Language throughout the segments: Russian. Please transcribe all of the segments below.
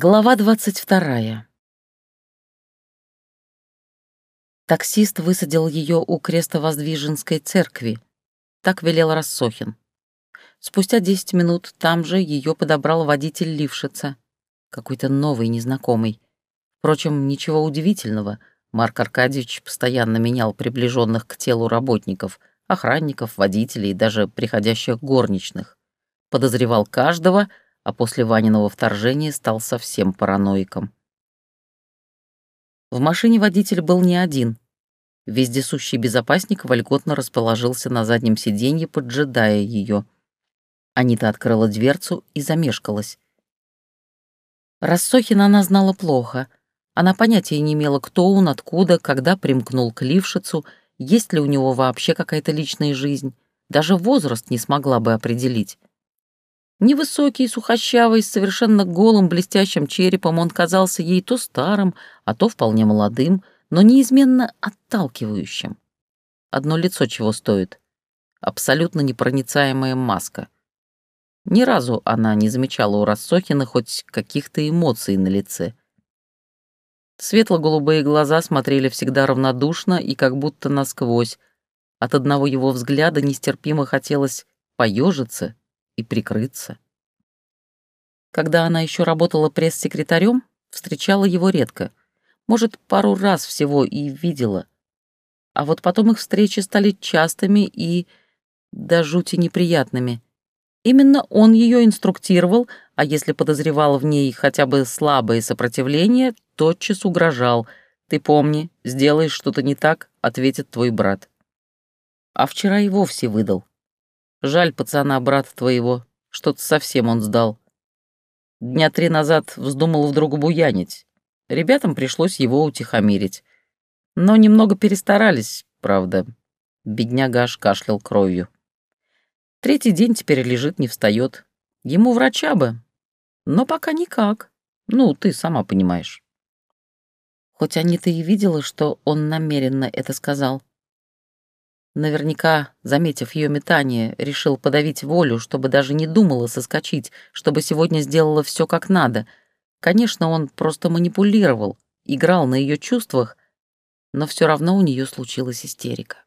Глава двадцать вторая. Таксист высадил ее у Крестовоздвиженской церкви. Так велел Рассохин. Спустя десять минут там же ее подобрал водитель Лившица. Какой-то новый, незнакомый. Впрочем, ничего удивительного. Марк Аркадьевич постоянно менял приближенных к телу работников, охранников, водителей и даже приходящих горничных. Подозревал каждого — а после Ваниного вторжения стал совсем параноиком. В машине водитель был не один. Вездесущий безопасник вольготно расположился на заднем сиденье, поджидая ее. Анита открыла дверцу и замешкалась. Рассохина она знала плохо. Она понятия не имела, кто он, откуда, когда примкнул к Лившицу, есть ли у него вообще какая-то личная жизнь. Даже возраст не смогла бы определить. Невысокий, сухощавый, с совершенно голым блестящим черепом, он казался ей то старым, а то вполне молодым, но неизменно отталкивающим. Одно лицо чего стоит. Абсолютно непроницаемая маска. Ни разу она не замечала у Рассохина хоть каких-то эмоций на лице. Светло-голубые глаза смотрели всегда равнодушно и как будто насквозь. От одного его взгляда нестерпимо хотелось поежиться и прикрыться. Когда она еще работала пресс-секретарем, встречала его редко. Может, пару раз всего и видела. А вот потом их встречи стали частыми и до жути неприятными. Именно он ее инструктировал, а если подозревал в ней хотя бы слабое сопротивление, тотчас угрожал. «Ты помни, сделаешь что-то не так, ответит твой брат». А вчера и вовсе выдал. Жаль пацана, брата твоего, что-то совсем он сдал. Дня три назад вздумал вдруг буянить. Ребятам пришлось его утихомирить. Но немного перестарались, правда. Бедняга аж кашлял кровью. Третий день теперь лежит, не встает. Ему врача бы. Но пока никак. Ну, ты сама понимаешь. Хоть Анита и видела, что он намеренно это сказал. Наверняка, заметив ее метание, решил подавить волю, чтобы даже не думала соскочить, чтобы сегодня сделала все как надо. Конечно, он просто манипулировал, играл на ее чувствах, но все равно у нее случилась истерика.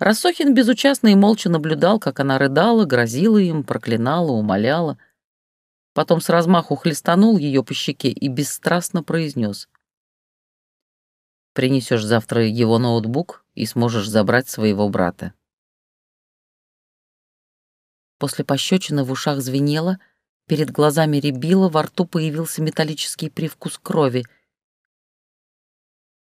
Рассохин безучастно и молча наблюдал, как она рыдала, грозила им, проклинала, умоляла. Потом с размаху хлестанул ее по щеке и бесстрастно произнес. Принесешь завтра его ноутбук и сможешь забрать своего брата. После пощечины в ушах звенело, перед глазами рябило, во рту появился металлический привкус крови.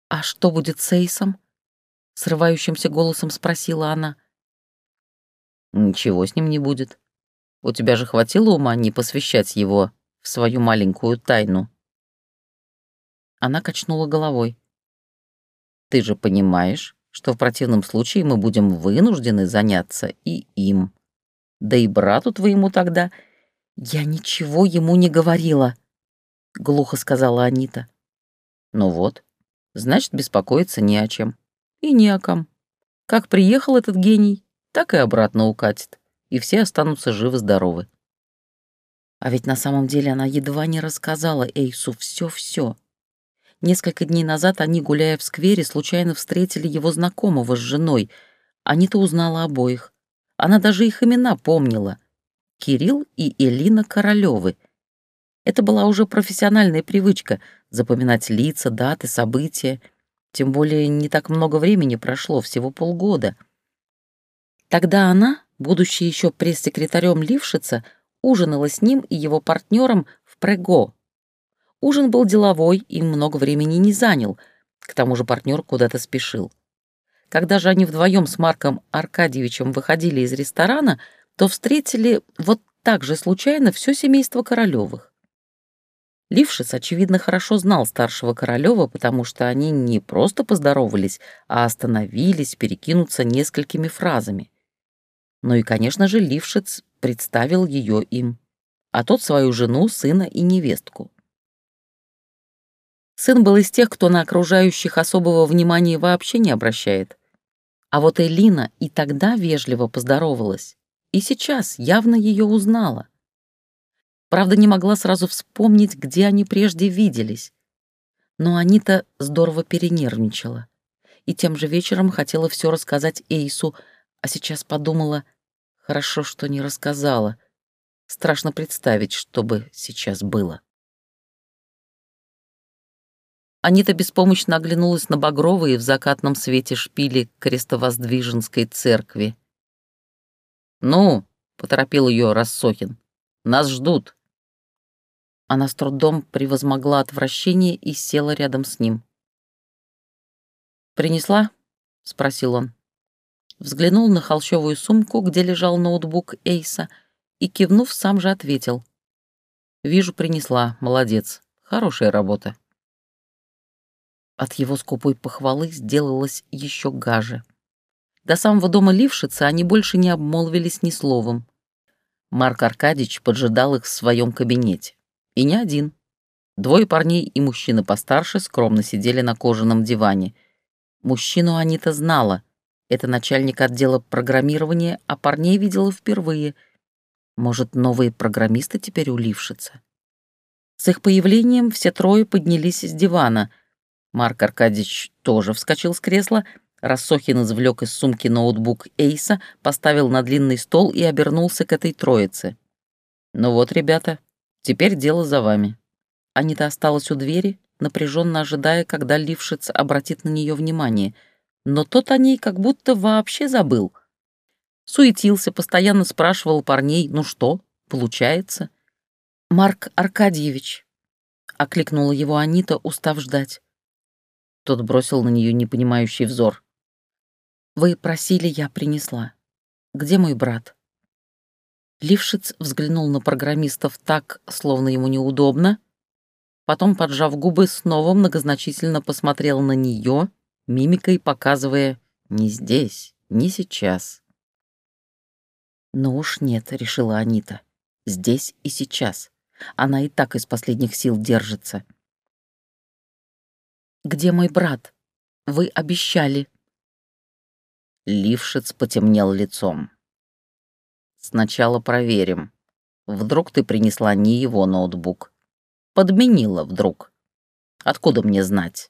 «А что будет с Эйсом?» — срывающимся голосом спросила она. «Ничего с ним не будет. У тебя же хватило ума не посвящать его в свою маленькую тайну?» Она качнула головой. Ты же понимаешь, что в противном случае мы будем вынуждены заняться и им. Да и брату твоему тогда... Я ничего ему не говорила, — глухо сказала Анита. Ну вот, значит, беспокоиться не о чем. И не о ком. Как приехал этот гений, так и обратно укатит, и все останутся живы-здоровы. А ведь на самом деле она едва не рассказала Эйсу все-все. Несколько дней назад они, гуляя в сквере, случайно встретили его знакомого с женой. Анита узнала обоих. Она даже их имена помнила. Кирилл и Элина Королёвы. Это была уже профессиональная привычка — запоминать лица, даты, события. Тем более не так много времени прошло, всего полгода. Тогда она, будучи еще пресс-секретарем Лившица, ужинала с ним и его партнером в Прего, Ужин был деловой и много времени не занял, к тому же партнер куда-то спешил. Когда же они вдвоем с Марком Аркадьевичем выходили из ресторана, то встретили вот так же случайно все семейство Королевых. Лившиц, очевидно, хорошо знал старшего Королева, потому что они не просто поздоровались, а остановились перекинуться несколькими фразами. Ну и, конечно же, Лившиц представил ее им, а тот свою жену, сына и невестку. Сын был из тех, кто на окружающих особого внимания вообще не обращает. А вот Элина и тогда вежливо поздоровалась, и сейчас явно ее узнала. Правда, не могла сразу вспомнить, где они прежде виделись. Но Анита здорово перенервничала. И тем же вечером хотела все рассказать Эйсу, а сейчас подумала, хорошо, что не рассказала. Страшно представить, что бы сейчас было. Анита беспомощно оглянулась на багровые в закатном свете шпили крестовоздвиженской церкви. «Ну», — поторопил ее Рассохин, — «нас ждут». Она с трудом превозмогла отвращение и села рядом с ним. «Принесла?» — спросил он. Взглянул на холщовую сумку, где лежал ноутбук Эйса, и, кивнув, сам же ответил. «Вижу, принесла. Молодец. Хорошая работа». От его скупой похвалы сделалось еще гаже. До самого дома Лившица они больше не обмолвились ни словом. Марк Аркадьевич поджидал их в своем кабинете. И не один. Двое парней и мужчина постарше скромно сидели на кожаном диване. Мужчину Анита знала. Это начальник отдела программирования, а парней видела впервые. Может, новые программисты теперь у Лившица? С их появлением все трое поднялись с дивана — Марк Аркадьевич тоже вскочил с кресла, Рассохин извлек из сумки ноутбук Эйса, поставил на длинный стол и обернулся к этой троице. «Ну вот, ребята, теперь дело за вами». Анита осталась у двери, напряженно ожидая, когда Лившиц обратит на нее внимание, но тот о ней как будто вообще забыл. Суетился, постоянно спрашивал парней, ну что, получается? «Марк Аркадьевич», — окликнула его Анита, устав ждать. Тот бросил на нее непонимающий взор. «Вы просили, я принесла. Где мой брат?» Лившиц взглянул на программистов так, словно ему неудобно, потом, поджав губы, снова многозначительно посмотрел на нее, мимикой показывая «не здесь, не сейчас». «Ну уж нет», — решила Анита, — «здесь и сейчас. Она и так из последних сил держится». Где мой брат? Вы обещали». Лившиц потемнел лицом. «Сначала проверим. Вдруг ты принесла не его ноутбук. Подменила вдруг. Откуда мне знать?»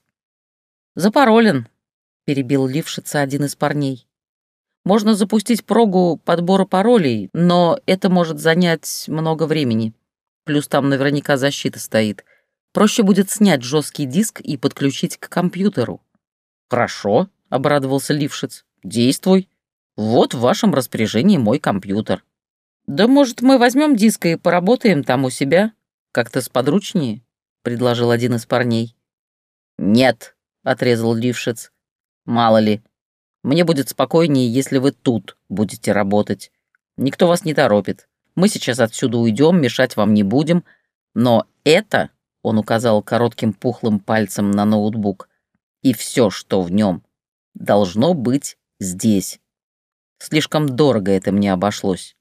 «Запаролен», — перебил Лившица один из парней. «Можно запустить прогу подбора паролей, но это может занять много времени. Плюс там наверняка защита стоит. Проще будет снять жесткий диск и подключить к компьютеру. «Хорошо», — обрадовался Лившиц. «Действуй. Вот в вашем распоряжении мой компьютер». «Да, может, мы возьмем диск и поработаем там у себя? Как-то сподручнее», — предложил один из парней. «Нет», — отрезал Лившиц. «Мало ли. Мне будет спокойнее, если вы тут будете работать. Никто вас не торопит. Мы сейчас отсюда уйдем, мешать вам не будем. Но это он указал коротким пухлым пальцем на ноутбук. И все, что в нем, должно быть здесь. Слишком дорого это мне обошлось.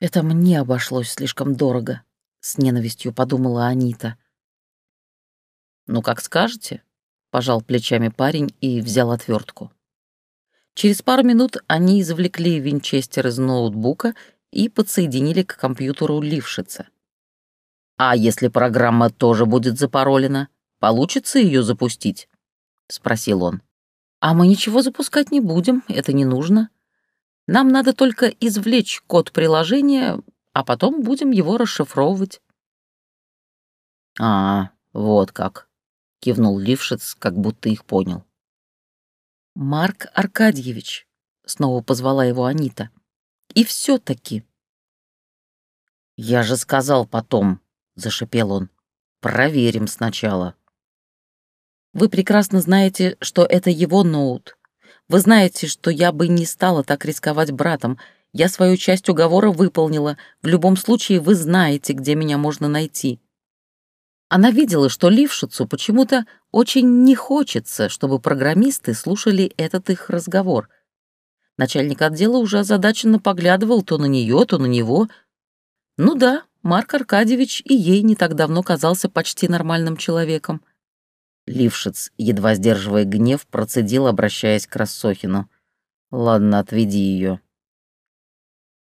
Это мне обошлось слишком дорого, с ненавистью подумала Анита. Ну, как скажете, пожал плечами парень и взял отвертку. Через пару минут они извлекли винчестер из ноутбука и подсоединили к компьютеру Лившица. А если программа тоже будет запаролена, получится ее запустить? Спросил он. А мы ничего запускать не будем, это не нужно. Нам надо только извлечь код приложения, а потом будем его расшифровывать. А, вот как, кивнул Лившиц, как будто их понял. Марк Аркадьевич, снова позвала его Анита. И все-таки. Я же сказал потом, зашипел он. «Проверим сначала». «Вы прекрасно знаете, что это его ноут. Вы знаете, что я бы не стала так рисковать братом. Я свою часть уговора выполнила. В любом случае вы знаете, где меня можно найти». Она видела, что Лившицу почему-то очень не хочется, чтобы программисты слушали этот их разговор. Начальник отдела уже озадаченно поглядывал то на нее, то на него. Ну да, Марк Аркадьевич и ей не так давно казался почти нормальным человеком. Лившиц, едва сдерживая гнев, процедил, обращаясь к Рассохину. «Ладно, отведи ее.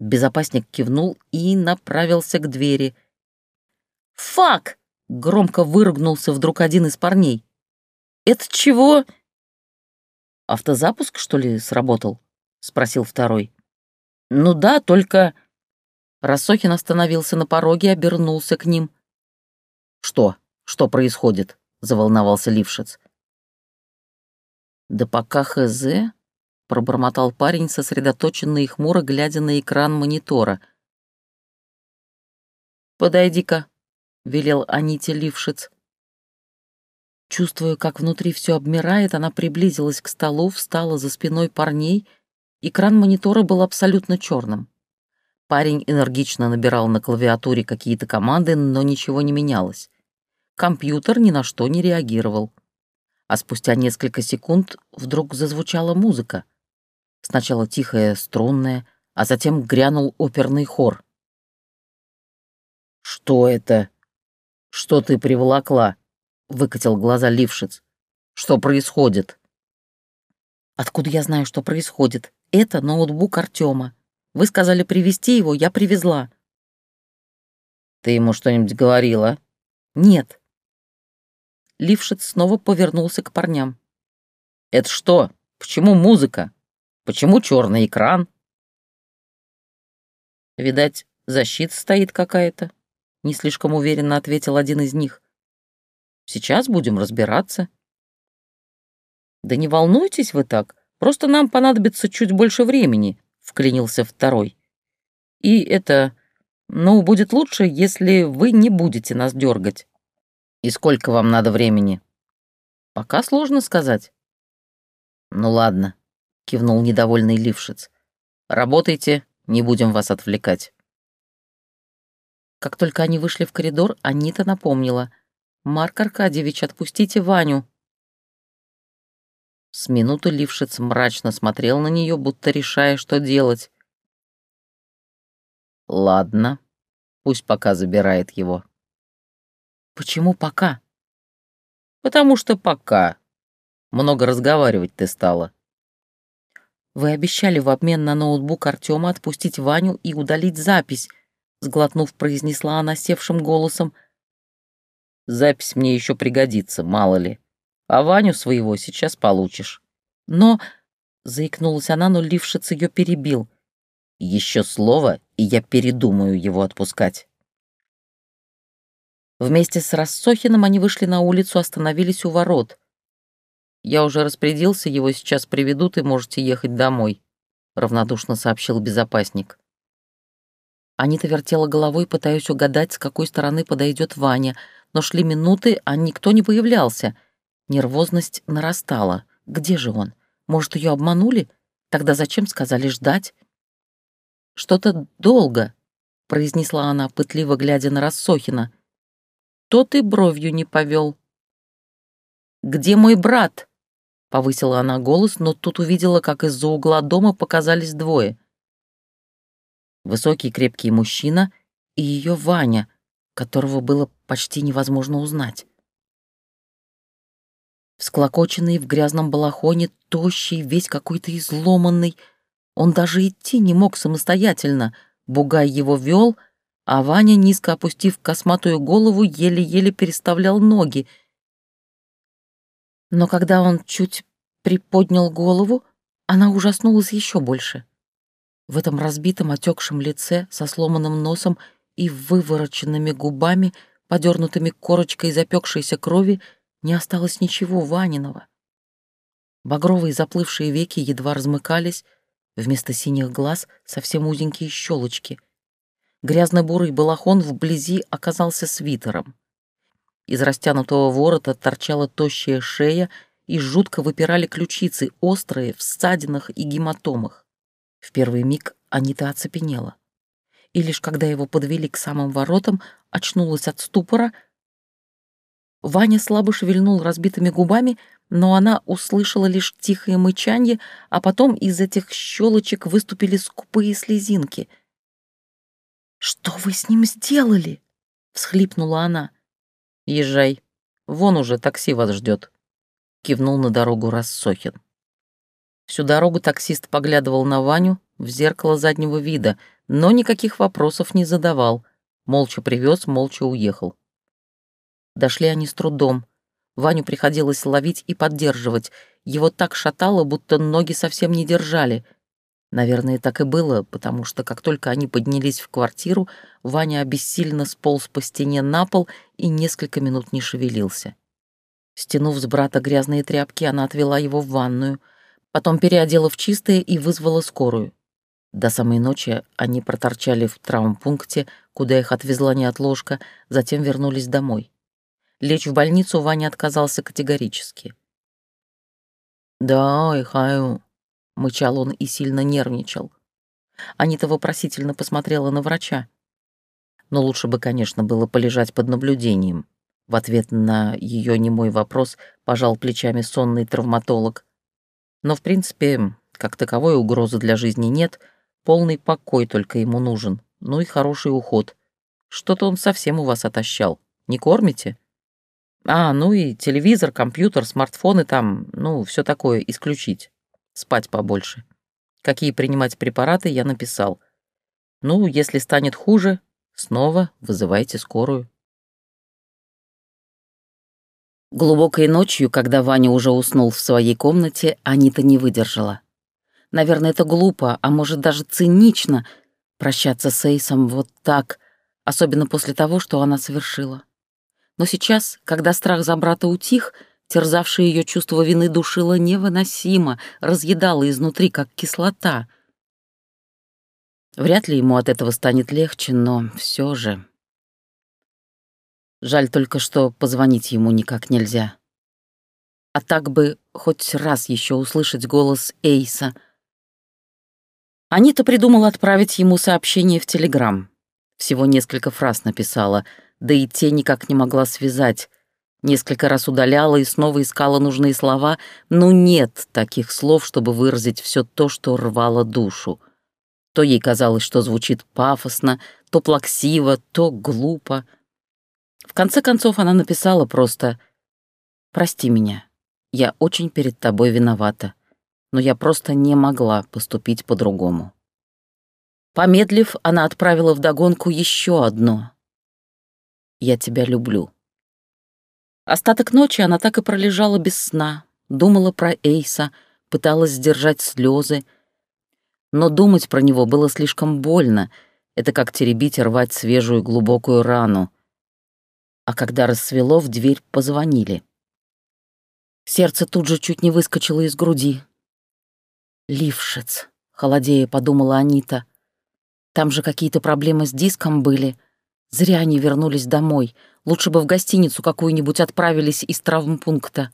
Безопасник кивнул и направился к двери. «Фак!» — громко выругнулся вдруг один из парней. «Это чего?» «Автозапуск, что ли, сработал?» — спросил второй. «Ну да, только...» Рассохин остановился на пороге и обернулся к ним. «Что? Что происходит?» — заволновался Лившиц. «Да пока хз...» — пробормотал парень, сосредоточенно и хмуро глядя на экран монитора. «Подойди-ка», — велел Аните Лившиц. Чувствуя, как внутри все обмирает, она приблизилась к столу, встала за спиной парней. Экран монитора был абсолютно черным. Парень энергично набирал на клавиатуре какие-то команды, но ничего не менялось. Компьютер ни на что не реагировал. А спустя несколько секунд вдруг зазвучала музыка. Сначала тихая, струнная, а затем грянул оперный хор. «Что это? Что ты приволокла?» — выкатил глаза Лившиц. «Что происходит?» «Откуда я знаю, что происходит? Это ноутбук Артема. Вы сказали привезти его, я привезла». «Ты ему что-нибудь говорила?» «Нет». Лившиц снова повернулся к парням. «Это что? Почему музыка? Почему черный экран?» «Видать, защита стоит какая-то», — не слишком уверенно ответил один из них. Сейчас будем разбираться». «Да не волнуйтесь вы так, просто нам понадобится чуть больше времени», — вклинился второй. «И это... Ну, будет лучше, если вы не будете нас дергать». «И сколько вам надо времени?» «Пока сложно сказать». «Ну ладно», — кивнул недовольный Лившиц. «Работайте, не будем вас отвлекать». Как только они вышли в коридор, Анита напомнила — «Марк Аркадьевич, отпустите Ваню!» С минуты Лившиц мрачно смотрел на нее, будто решая, что делать. «Ладно, пусть пока забирает его». «Почему пока?» «Потому что пока. Много разговаривать ты стала». «Вы обещали в обмен на ноутбук Артема отпустить Ваню и удалить запись», сглотнув, произнесла она севшим голосом, Запись мне еще пригодится, мало ли. А Ваню своего сейчас получишь. Но...» — заикнулась она, но Лившиц ее перебил. «Еще слово, и я передумаю его отпускать». Вместе с Рассохиным они вышли на улицу, остановились у ворот. «Я уже распорядился, его сейчас приведут, и можете ехать домой», — равнодушно сообщил безопасник. Анита вертела головой, пытаясь угадать, с какой стороны подойдет Ваня, но шли минуты, а никто не появлялся. Нервозность нарастала. Где же он? Может, ее обманули? Тогда зачем сказали ждать? «Что-то долго», — произнесла она, пытливо глядя на Рассохина. «Тот и бровью не повел». «Где мой брат?» — повысила она голос, но тут увидела, как из-за угла дома показались двое. Высокий крепкий мужчина и ее Ваня, которого было почти невозможно узнать. Всклокоченный в грязном балахоне, тощий, весь какой-то изломанный. Он даже идти не мог самостоятельно. Бугай его вел, а Ваня, низко опустив косматую голову, еле-еле переставлял ноги. Но когда он чуть приподнял голову, она ужаснулась еще больше. В этом разбитом, отекшем лице, со сломанным носом и вывороченными губами, подернутыми корочкой запекшейся крови, не осталось ничего Ваниного. Багровые заплывшие веки едва размыкались, вместо синих глаз совсем узенькие щелочки. Грязно-бурый балахон вблизи оказался свитером. Из растянутого ворота торчала тощая шея, и жутко выпирали ключицы, острые, в ссадинах и гематомах. В первый миг Анита оцепенела и лишь когда его подвели к самым воротам, очнулась от ступора. Ваня слабо шевельнул разбитыми губами, но она услышала лишь тихое мычанье, а потом из этих щелочек выступили скупые слезинки. «Что вы с ним сделали?» — всхлипнула она. «Езжай. Вон уже такси вас ждет», — кивнул на дорогу Рассохин. Всю дорогу таксист поглядывал на Ваню в зеркало заднего вида — но никаких вопросов не задавал. Молча привез, молча уехал. Дошли они с трудом. Ваню приходилось ловить и поддерживать. Его так шатало, будто ноги совсем не держали. Наверное, так и было, потому что как только они поднялись в квартиру, Ваня обессильно сполз по стене на пол и несколько минут не шевелился. Стянув с брата грязные тряпки, она отвела его в ванную, потом переодела в чистое и вызвала скорую. До самой ночи они проторчали в травмпункте, куда их отвезла неотложка, затем вернулись домой. Лечь в больницу Ваня отказался категорически. «Да, Ихаю», — мычал он и сильно нервничал. Анита вопросительно посмотрела на врача. Но лучше бы, конечно, было полежать под наблюдением. В ответ на ее немой вопрос пожал плечами сонный травматолог. Но, в принципе, как таковой угрозы для жизни нет, полный покой только ему нужен, ну и хороший уход. Что-то он совсем у вас отощал. Не кормите? А, ну и телевизор, компьютер, смартфоны там, ну, все такое исключить. Спать побольше. Какие принимать препараты, я написал. Ну, если станет хуже, снова вызывайте скорую. Глубокой ночью, когда Ваня уже уснул в своей комнате, Анита не выдержала. Наверное, это глупо, а может даже цинично прощаться с Эйсом вот так, особенно после того, что она совершила. Но сейчас, когда страх за брата утих, терзавшее ее чувство вины душило невыносимо, разъедало изнутри, как кислота. Вряд ли ему от этого станет легче, но все же... Жаль только, что позвонить ему никак нельзя. А так бы хоть раз еще услышать голос Эйса. Анита придумала отправить ему сообщение в Телеграм. Всего несколько фраз написала, да и те никак не могла связать. Несколько раз удаляла и снова искала нужные слова, но нет таких слов, чтобы выразить все то, что рвало душу. То ей казалось, что звучит пафосно, то плаксиво, то глупо — в конце концов она написала просто «Прости меня, я очень перед тобой виновата, но я просто не могла поступить по-другому». Помедлив, она отправила вдогонку еще одно «Я тебя люблю». Остаток ночи она так и пролежала без сна, думала про Эйса, пыталась сдержать слезы, но думать про него было слишком больно, это как теребить и рвать свежую глубокую рану — а когда рассвело, в дверь позвонили. Сердце тут же чуть не выскочило из груди. «Лившиц», — холодея подумала Анита. «Там же какие-то проблемы с диском были. Зря они вернулись домой. Лучше бы в гостиницу какую-нибудь отправились из травмпункта.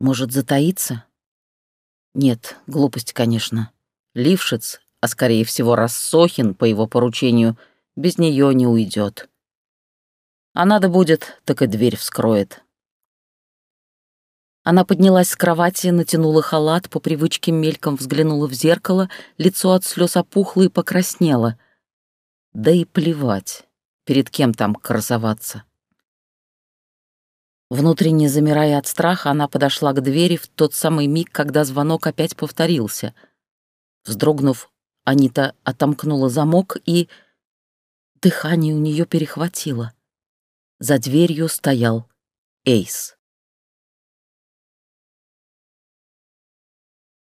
Может, затаиться?» Нет, глупость, конечно. Лившиц, а скорее всего Рассохин по его поручению, без нее не уйдет. А надо будет, так и дверь вскроет. Она поднялась с кровати, натянула халат, по привычке мельком взглянула в зеркало, лицо от слез опухло и покраснело. Да и плевать, перед кем там красоваться. Внутренне замирая от страха, она подошла к двери в тот самый миг, когда звонок опять повторился. Вздрогнув, Анита отомкнула замок и... Дыхание у нее перехватило. За дверью стоял Эйс.